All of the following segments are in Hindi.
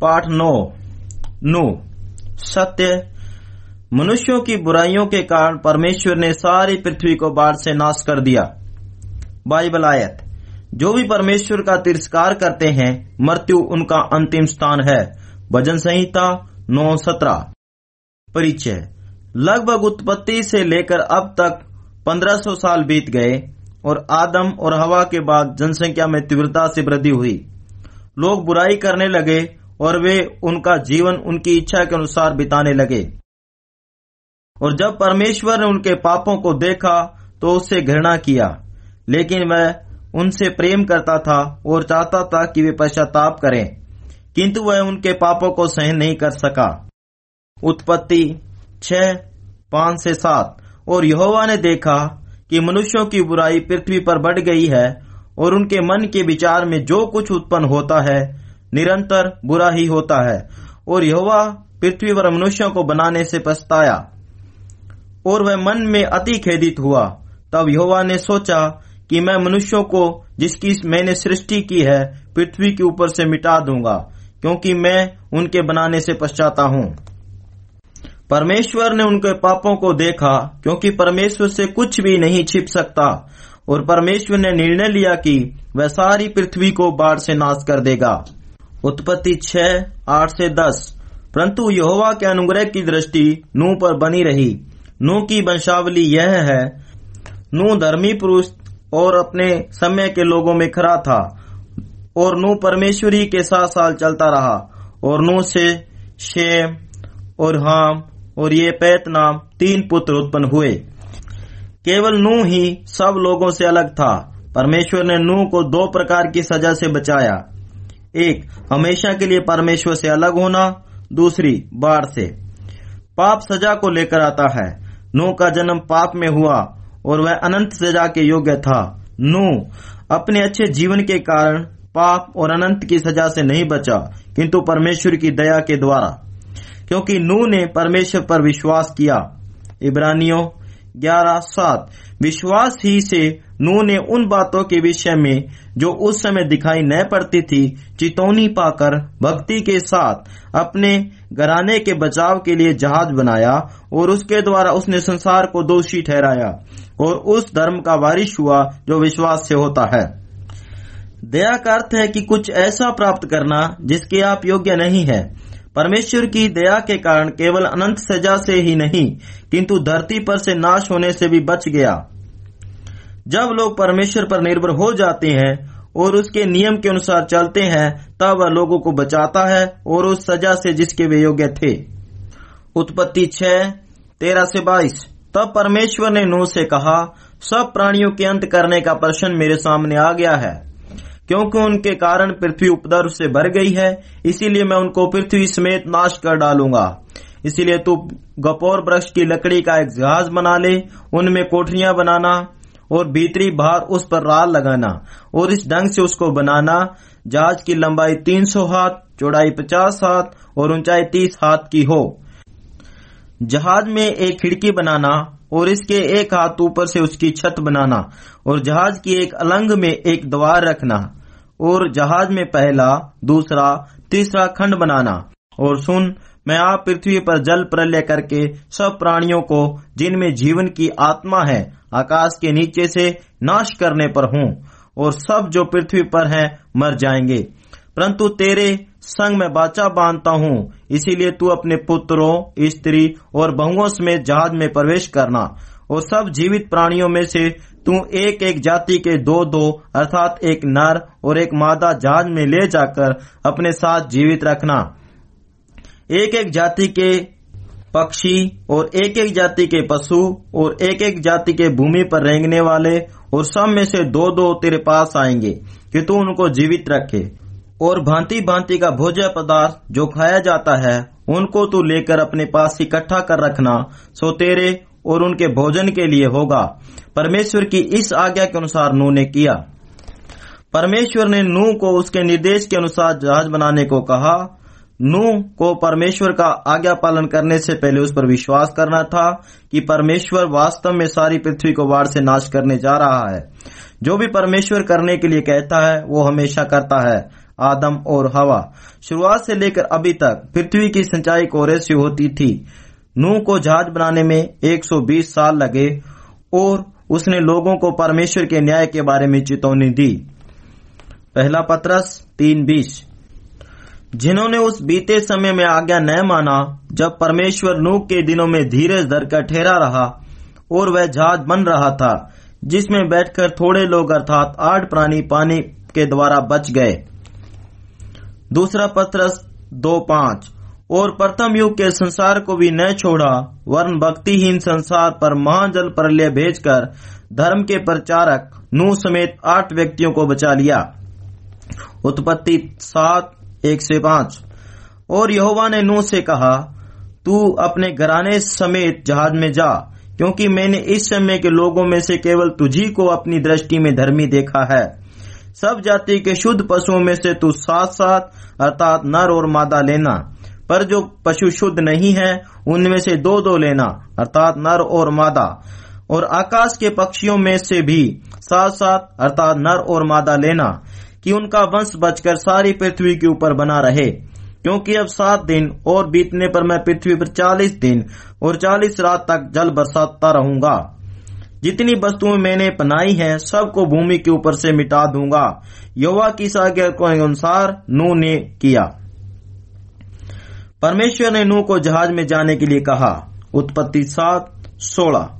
पाठ नौ। नु। सत्य। मनुष्यों की बुराइयों के कारण परमेश्वर ने सारी पृथ्वी को बाढ़ से नाश कर दिया। बाइबल आयत, जो भी परमेश्वर का तिरस्कार करते हैं, मृत्यु उनका अंतिम स्थान है। भजन संहिता नौ सत्रह। परिचय, लगभग उत्पत्ति से लेकर अब तक 1500 साल बीत गए और आदम और हवा के बाद जनसंख्या में तीव्रता से वृद्धि हुई। लोग बुराई करने लगे और वे उनका जीवन उनकी इच्छा के अनुसार बिताने लगे। और जब परमेश्वर ने उनके पापों को देखा तो उससे घृणा किया। लेकिन वह उनसे प्रेम करता था और चाहता था कि वे पश्चाताप करें, किंतु वह उनके पापों को सहन नहीं कर सका। उत्पत्ति छह, पाँच से सात। और यहोवा ने देखा कि मनुष्यों की बुराई पृथ्वी पर बढ़ गई है, और उनके मन के विचार में जो कुछ उत्पन्न होता है निरंतर बुरा ही होता है। और यहोवा पृथ्वी पर मनुष्यों को बनाने से पछताया। और वह मन में अति खेदित हुआ। तब यहोवा ने सोचा कि मैं मनुष्यों को जिसकी मैंने सृष्टि की है, पृथ्वी के ऊपर से मिटा दूँगा, क्योंकि मैं उनके बनाने से पश्चाता हूँ। परमेश्वर ने उनके पापों को देखा, क्योंकि परमेश्वर से कुछ भी नहीं छिप सकता। और परमेश्वर ने निर्णय लिया कि वह सारी पृथ्वी को बाढ़ से नाश कर देगा। उत्पत्ति छह, आठ से दस। परंतु यहोवा के अनुग्रह की दृष्टि नू पर बनी रही। नू की वंशावली यह है नू धर्मी पुरुष और अपने समय के लोगों में खड़ा था और नू परमेश्वरी के साथ साल चलता रहा और नू से शेम और हाम और ये पैत नाम तीन पुत्र उत्पन्न हुए। केवल नू ही सब लोगों से अलग था। परमेश्वर ने नू को दो प्रकार की सजा से बचाया। एक, हमेशा के लिए परमेश्वर से अलग होना। दूसरी, बाढ़ से। पाप सजा को लेकर आता है। नू का जन्म पाप में हुआ और वह अनंत सजा के योग्य था। नू, अपने अच्छे जीवन के कारण पाप और अनंत की सजा से नहीं बचा, किंतु परमेश्वर की दया के द्वारा। क्योंकि नू ने परमेश्वर पर विश्वास किया। इब्रानियों ग्यारह सात, विश्वास ही से नू ने उन बातों के विषय में जो उस समय दिखाई न पड़ती थी, चितौनी पाकर भक्ति के साथ अपने घराने के बचाव के लिए जहाज़ बनाया और उसके द्वारा उसने संसार को दोषी ठहराया और उस धर्म का वारिश हुआ जो विश्वास से होता है। दया का अर्थ है कि कुछ ऐसा प्राप्त करना जिसके आप योग्य नहीं है। परमेश्वर की दया के कारण केवल अनंत सजा से ही नहीं, किंतु धरती पर से नाश होने से भी बच गया। जब लोग परमेश्वर पर निर्भर हो जाते हैं और उसके नियम के अनुसार चलते हैं, तब वह लोगों को बचाता है और उस सजा से जिसके वे योग्य थे। उत्पत्ति छह तेरह से बाईस। तब परमेश्वर ने नूह से कहा, सब प्राणियों के अंत करने का प्रश्न मेरे सामने आ गया है, क्योंकि उनके कारण पृथ्वी उपद्रव से भर गई है, इसीलिए मैं उनको पृथ्वी समेत नाश कर डालूँगा। इसीलिए तू गपोर वृक्ष की लकड़ी का एक जहाज़ बना ले, उनमें कोठरियाँ बनाना और भीतरी बाहर उस पर राल लगाना और इस ढंग से उसको बनाना। जहाज़ की लंबाई 300 हाथ, चौड़ाई 50 हाथ और ऊंचाई 30 हाथ की हो। जहाज़ में एक खिड़की बनाना और इसके एक हाथ ऊपर से उसकी छत बनाना और जहाज़ की एक अलंग में एक द्वार रखना और जहाज़ में पहला, दूसरा, तीसरा खंड बनाना। और सुन मैं आप पृथ्वी पर जल प्रलय करके सब प्राणियों को, जिनमें जीवन की आत्मा है, आकाश के नीचे से नाश करने पर हूँ, और सब जो पृथ्वी पर हैं, मर जाएँगे। परंतु तेरे संग में बाचा बांधता हूँ, इसीलिए तू अपने पुत्रों, स्त्री और बहुओं समेत जहाज़ में प्रवेश करना, और सब जीवित प्राणियों में से तू एक एक जाति के दो दो अर्थात एक नर और एक मादा जहाज़ में ले जाकर अपने साथ जीवित रखना। एक एक जाति के पक्षी और एक एक जाति के पशु और एक एक जाति के भूमि पर रेंगने वाले और सब में से दो दो तेरे पास आएँगे कि तू उनको जीवित रखे। और भांति भांति का भोज्य पदार्थ जो खाया जाता है, उनको तू लेकर अपने पास इकट्ठा कर रखना, सो तेरे और उनके भोजन के लिए होगा। परमेश्वर की इस आज्ञा के अनुसार नू ने किया। परमेश्वर ने नू को उसके निर्देश के अनुसार जहाज़ बनाने को कहा नू को परमेश्वर का आज्ञा पालन करने से पहले उस पर विश्वास करना था कि परमेश्वर वास्तव में सारी पृथ्वी को बाढ़ से नाश करने जा रहा है। जो भी परमेश्वर करने के लिए कहता है, वो हमेशा करता है, आदम और हवा। शुरुआत से लेकर अभी तक पृथ्वी की सिंचाई कोरे से होती थी। नूह को जहाज़ बनाने में 120 साल लगे और उसने लोगों को परमेश्वर के न्याय के बारे में चेतावनी दी। पहला पत्रस तीन बीस। जिन्होंने उस बीते समय में आज्ञा न माना, जब परमेश्वर नूह के दिनों में धीरज धरकर ठहरा रहा, और वह जहाज़ बन रहा था, जिसमें बैठकर थोड़े लोग अर्थात आठ प्राणी पानी के द्वारा बच गए। दूसरा पत्रस दो पाँच, और प्रथम युग के संसार को भी न छोड़ा वर्ण भक्तिहीन संसार पर महाजल प्रलय भेजकर धर्म के प्रचारक नू समेत आठ व्यक्तियों को बचा लिया। उत्पत्ति सात एक से पाँच। और यहोवा ने नूह से कहा, तू अपने घराने समेत जहाज़ में जा, क्योंकि मैंने इस समय के लोगों में से केवल तुझी को अपनी दृष्टि में धर्मी देखा है। सब जाति के शुद्ध पशुओं में से तू साथ साथ अर्थात नर और मादा लेना। पर जो पशु शुद्ध नहीं है, उनमें से दो दो लेना, अर्थात नर और मादा। और आकाश के पक्षियों में से भी साथ साथ अर्थात नर और मादा लेना। कि उनका वंश बचकर सारी पृथ्वी के ऊपर बना रहे। क्योंकि अब सात दिन और बीतने पर मैं पृथ्वी पर चालीस दिन और चालीस रात तक जल बरसाता रहूँगा। जितनी वस्तुएँ मैंने बनाई हैं, सबको भूमि के ऊपर से मिटा दूँगा। युवा की साज्ञा के अनुसार नू ने किया। परमेश्वर ने नू को जहाज़ में जाने के लिए कहा। उत्पत्ति सात, सोलह।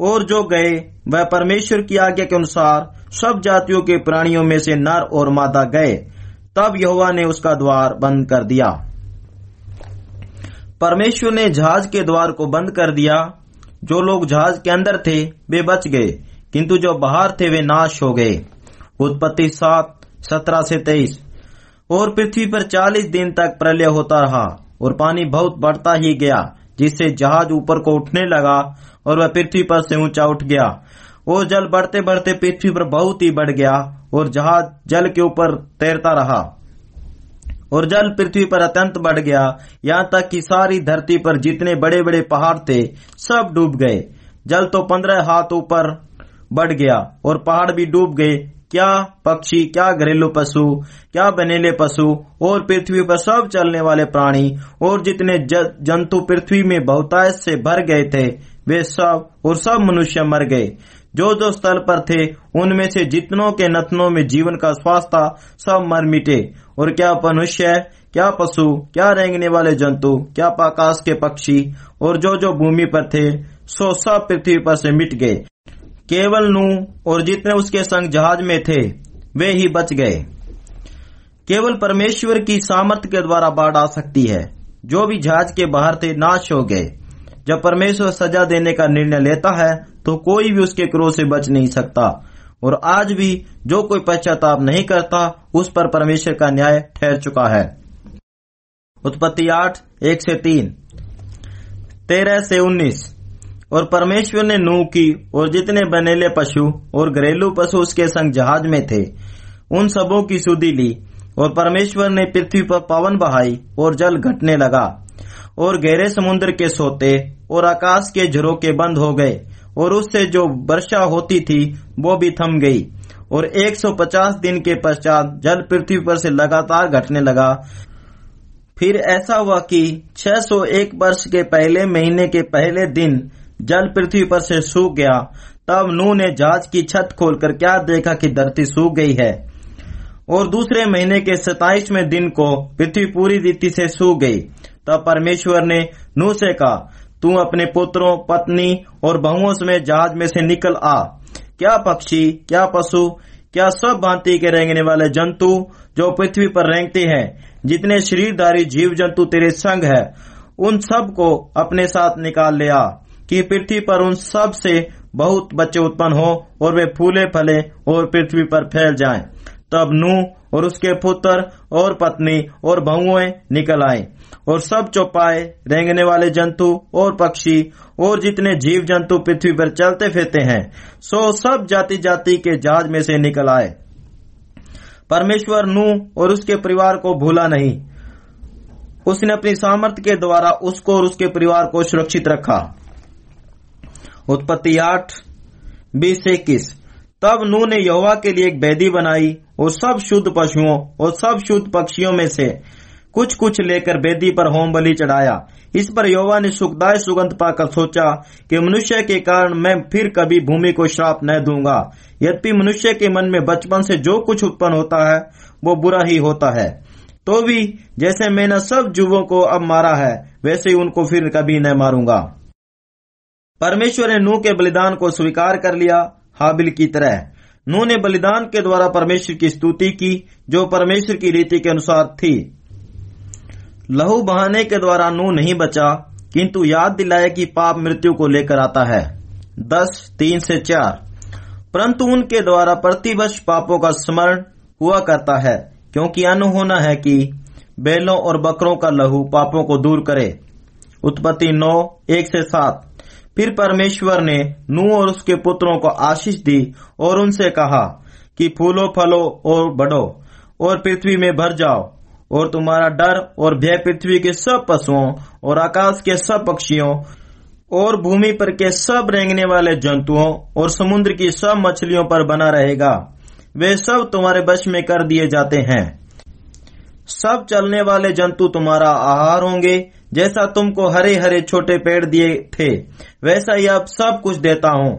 और जो गए, वह परमेश्वर की आज्ञा के अनुसार सब जातियों के प्राणियों में से नर और मादा गए। तब यहोवा ने उसका द्वार बंद कर दिया। परमेश्वर ने जहाज़ के द्वार को बंद कर दिया। जो लोग जहाज़ के अंदर थे, वे बच गए। किंतु जो बाहर थे, वे नाश हो गए। उत्पत्ति सात, सत्रह से तेईस। और पृथ्वी पर चालीस दिन तक प्रलय होता रहा, और पानी बहुत बढ़ता ही गया, जिससे जहाज़ ऊपर को उठने लगा, और वह पृथ्वी पर से ऊँचा उठ गया। वो जल बढ़ते बढ़ते पृथ्वी पर बहुत ही बढ़ गया और जहाज़ जल के ऊपर तैरता रहा। और जल पृथ्वी पर अत्यंत बढ़ गया। यहाँ तक कि सारी धरती पर जितने बड़े बड़े पहाड़ थे, सब डूब गए। जल तो पंद्रह हाथ ऊपर बढ़ गया और पहाड़ भी डूब गए। क्या पक्षी, क्या घरेलू पशु, क्या बनेले पशु और पृथ्वी पर सब चलने वाले प्राणी और जितने जंतु पृथ्वी में बहुतायत से भर गए थे, वे सब और सब मनुष्य मर गए। जो जो स्थल पर थे, उनमें से जितनों के नथनों में जीवन का श्वास था, सब मर मिटे। और क्या मनुष्य क्या पशु? क्या रेंगने वाले जंतु? क्या पाकाश के पक्षी? और जो जो भूमि पर थे, सो सब पृथ्वी पर से मिट गए। केवल नू और जितने उसके संग जहाज़ में थे, वे ही बच गए। केवल परमेश्वर की सामर्थ्य के द्वारा बाढ़ आ सकती है। जो भी जहाज़ के बाहर थे, नाश हो गए। जब परमेश्वर सजा देने का निर्णय लेता है तो कोई भी उसके क्रोध से बच नहीं सकता। और आज भी जो कोई पश्चाताप नहीं करता, उस पर परमेश्वर का न्याय ठहर चुका है। उत्पत्ति आठ, एक से तीन। तेरह से उन्नीस। और परमेश्वर ने नूह की और जितने बनेले पशु और घरेलू पशु उसके संग जहाज़ में थे, उन सबों की सुधी ली। और परमेश्वर ने पृथ्वी पर पवन बहाई और जल घटने लगा। और गहरे समुद्र के सोते और आकाश के झरोके बंद हो गए। और उससे जो वर्षा होती थी, वो भी थम गई। और 150 दिन के पश्चात जल पृथ्वी पर से लगातार घटने लगा। फिर ऐसा हुआ कि 601 वर्ष के पहले महीने के पहले दिन जल पृथ्वी पर से सूख गया। तब नू ने जहाज़ की छत खोलकर क्या देखा कि धरती सूख गई है। और दूसरे महीने के सताइसवें दिन को पृथ्वी पूरी रीति से सूख गई। तब परमेश्वर ने नू से कहा तू अपने पुत्रों, पत्नी और बहुओं समेत जहाज़ में से निकल आ क्या पक्षी, क्या पशु, क्या सब भांति के रेंगने वाले जंतु जो पृथ्वी पर रेंगते हैं, जितने शरीरधारी जीव जंतु तेरे संग है, उन सबको अपने साथ निकाल ले आ, कि पृथ्वी पर उन सबसे बहुत बच्चे उत्पन्न हो और वे फूले फले और पृथ्वी पर फैल जाएँ। तब नू और उसके पुत्र और पत्नी और बहुएँ निकल आए और सब चौपाए, रेंगने वाले जंतु और पक्षी और जितने जीव जंतु पृथ्वी पर चलते फिरते हैं, सो सब जाति जाति के जहाज़ में से निकल आए। परमेश्वर नू और उसके परिवार को भूला नहीं। उसने अपनी सामर्थ्य के द्वारा उसको और उसके परिवार को सुरक्षित रखा। उत्पत्ति आठ, बीस इक्कीस। तब नू ने यहोवा के लिए एक बैदी बनाई और सब शुद्ध पशुओं और सब शुद्ध पक्षियों में से कुछ कुछ लेकर बेदी पर होम बलि चढ़ाया। इस पर योवा ने सुखदाय सुगंध पाकर सोचा कि मनुष्य के कारण मैं फिर कभी भूमि को श्राप न दूँगा। यद्यपि मनुष्य के मन में बचपन से जो कुछ उत्पन्न होता है, वो बुरा ही होता है। तो भी जैसे मैंने सब जुवों को अब मारा है, वैसे ही उनको फिर कभी न मारूँगा। परमेश्वर ने नूह के बलिदान को स्वीकार कर लिया हाबिल की तरह। नूह ने बलिदान के द्वारा परमेश्वर की स्तुति की, जो परमेश्वर की रीति के अनुसार थी। लहू बहाने के द्वारा नू नहीं बचा, किंतु याद दिलाया कि पाप मृत्यु को लेकर आता है। दस, तीन से चार। परंतु उनके द्वारा प्रतिवर्ष पापों का स्मरण हुआ करता है, क्योंकि अनु होना है कि बैलों और बकरों का लहू पापों को दूर करे। उत्पत्ति नौ, एक से सात। फिर परमेश्वर ने नू और उसके पुत्रों को आशीष दी और उनसे कहा कि फूलो, फलो और बढ़ो और पृथ्वी में भर जाओ और तुम्हारा डर और भय पृथ्वी के सब पशुओं और आकाश के सब पक्षियों और भूमि पर के सब रेंगने वाले जंतुओं और समुद्र की सब मछलियों पर बना रहेगा। वे सब तुम्हारे बश में कर दिए जाते हैं। सब चलने वाले जंतु तुम्हारा आहार होंगे, जैसा तुमको हरे हरे छोटे पेड़ दिए थे, वैसा ही अब सब कुछ देता हूँ।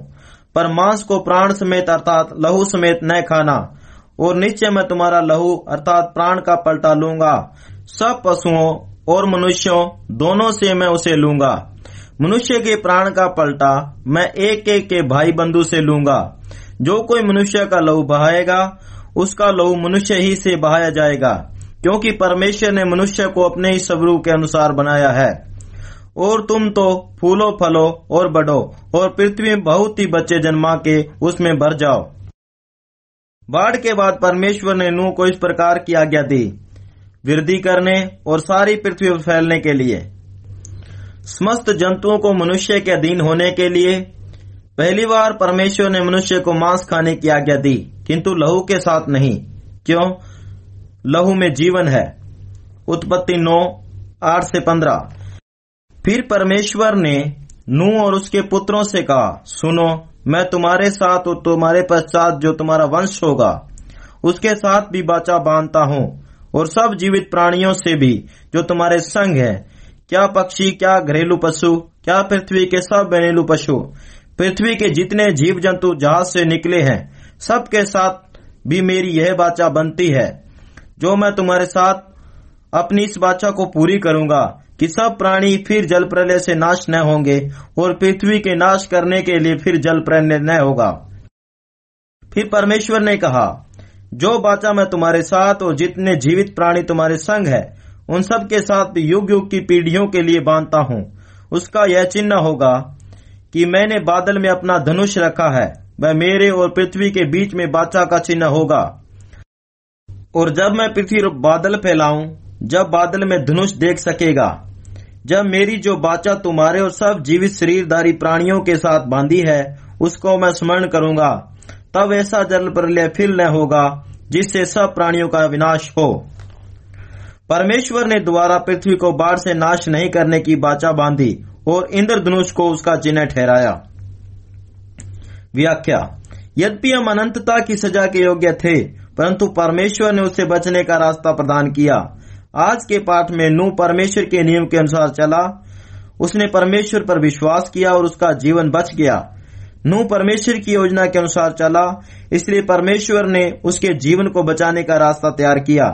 पर मांस को प्राण समेत अर्थात लहू समेत न खाना, और निश्चय मैं तुम्हारा लहू अर्थात प्राण का पलटा लूँगा। सब पशुओं और मनुष्यों दोनों से मैं उसे लूँगा। मनुष्य के प्राण का पलटा मैं एक एक के भाई बंधु से लूँगा। जो कोई मनुष्य का लहू बहाएगा, उसका लहू मनुष्य ही से बहाया जाएगा। क्योंकि परमेश्वर ने मनुष्य को अपने ही स्वरूप के अनुसार बनाया है। और तुम तो फूलो, फलो और बढ़ो और पृथ्वी बहुत ही बच्चे जन्मा के उसमें भर जाओ। बाढ़ के बाद परमेश्वर ने नूह को इस प्रकार की आज्ञा दी, वृद्धि करने और सारी पृथ्वी पर फैलने के लिए। समस्त जंतुओं को मनुष्य के अधीन होने के लिए पहली बार परमेश्वर ने मनुष्य को मांस खाने की आज्ञा दी, किंतु लहू के साथ नहीं। क्यों? लहू में जीवन है। उत्पत्ति नौ, आठ से पंद्रह। फिर परमेश्वर ने नू और उसके पुत्रों से कहा, सुनो, मैं तुम्हारे साथ और तुम्हारे पश्चात जो तुम्हारा वंश होगा, उसके साथ भी बाचा बांधता हूँ, और सब जीवित प्राणियों से भी जो तुम्हारे संग है। क्या पक्षी, क्या घरेलू पशु, क्या पृथ्वी के सब घरेलू पशु, पृथ्वी के जितने जीव जंतु जहाज़ से निकले हैं, सबके साथ भी मेरी यह बाचा बनती है। जो मैं तुम्हारे साथ अपनी इस बाचा को पूरी करूँगा कि सब प्राणी फिर जल प्रलय से नाश न होंगे और पृथ्वी के नाश करने के लिए फिर जल प्रलय न होगा। फिर परमेश्वर ने कहा, जो बाचा मैं तुम्हारे साथ और जितने जीवित प्राणी तुम्हारे संग है, उन सब के साथ युग युग की पीढ़ियों के लिए बांधता हूँ। उसका यह चिन्ह होगा कि मैंने बादल में अपना धनुष रखा है। वह मेरे और पृथ्वी के बीच में बाचा का चिन्ह होगा। और जब मैं पृथ्वी बादल फैलाऊं, जब बादल में धनुष देख सकेगा, जब मेरी जो बाचा तुम्हारे और सब जीवित शरीरधारी प्राणियों के साथ बांधी है, उसको मैं स्मरण करूँगा। तब ऐसा जल प्रलय फिर न होगा, जिससे सब प्राणियों का विनाश हो। परमेश्वर ने दोबारा पृथ्वी को बाढ़ से नाश नहीं करने की बाचा बांधी और इंद्रधनुष को उसका चिन्ह ठहराया। व्याख्या, यद्यपि हम अनंतता की सजा के योग्य थे परंतु परमेश्वर ने उससे बचने का रास्ता प्रदान किया। आज के पाठ में नू परमेश्वर के नियम के अनुसार चला। उसने परमेश्वर पर विश्वास किया और उसका जीवन बच गया। नू परमेश्वर की योजना के अनुसार चला, इसलिए परमेश्वर ने उसके जीवन को बचाने का रास्ता तैयार किया।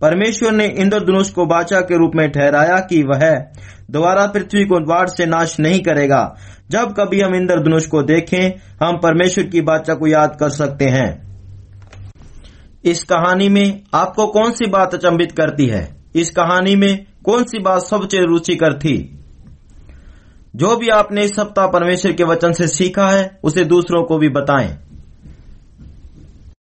परमेश्वर ने इंद्रधनुष को बाचा के रूप में ठहराया कि वह दोबारा पृथ्वी को बाढ़ से नाश नहीं करेगा। जब कभी हम इंद्रधनुष को देखें, हम परमेश्वर की बाचा को याद कर सकते हैं। इस कहानी में आपको कौन सी बात अचंबित करती है? इस कहानी में कौन सी बात सबसे रुचिकर थी जो भी आपने इस सप्ताह परमेश्वर के वचन से सीखा है, उसे दूसरों को भी बताएँ।